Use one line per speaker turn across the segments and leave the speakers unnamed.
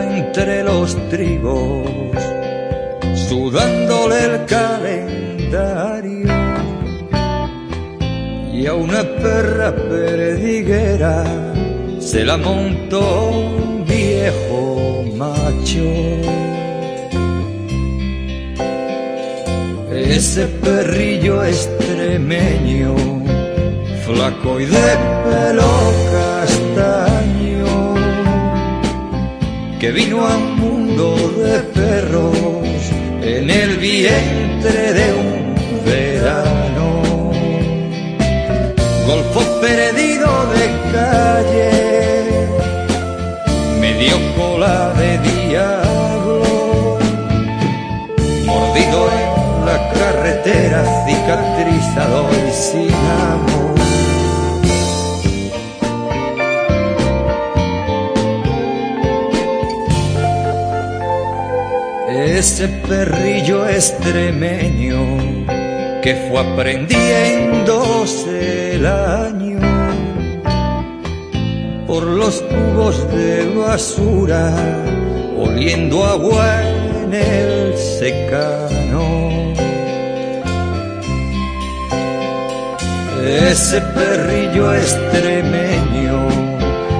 entre los trigos, sudándole el calendario. Y a una perra perdiguera se la montó un viejo macho. Ese perrillo extremeño, flaco y de pelo castaño, que vino a un mundo de perros en el vientre de un verano. Golfo perdido de calle, medio cola de diablo, mordido en la carretera, cicatrizado y sin amor. Ese perrillo extremeño que fue aprendiéndose el año por los cubos de basura, oliendo agua en el secano. Ese perrillo extremeño,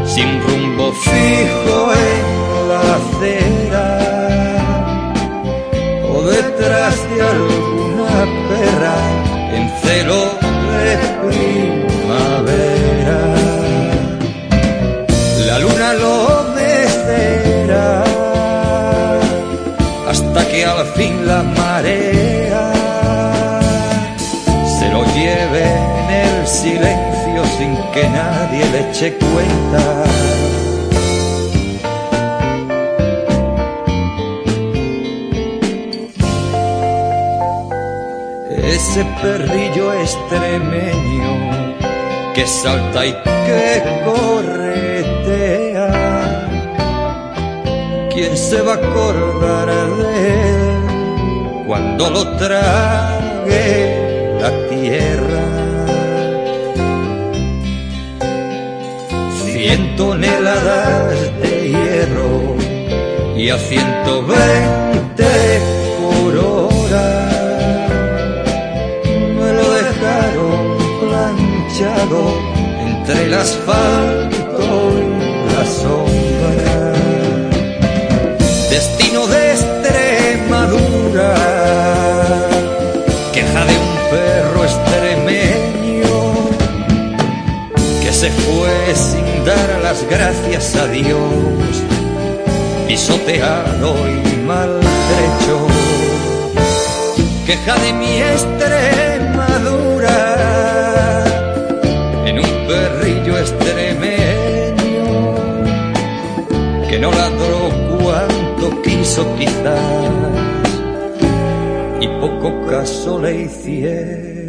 sin rumbo fijo silencio sin que nadie le eche cuenta. ese perrillo extremeño que salta y que corretea. ¿Quién se va a acordar de él cuando lo trague la tierra? Cien toneladas de hierro y a ciento veinte por hora. Entre el asfalto gracias a Dios, pisoteado y maltrecho. Queja de mi Extremadura perrillo extremeño que no ladró cuanto quiso quizás y poco caso le hicieron.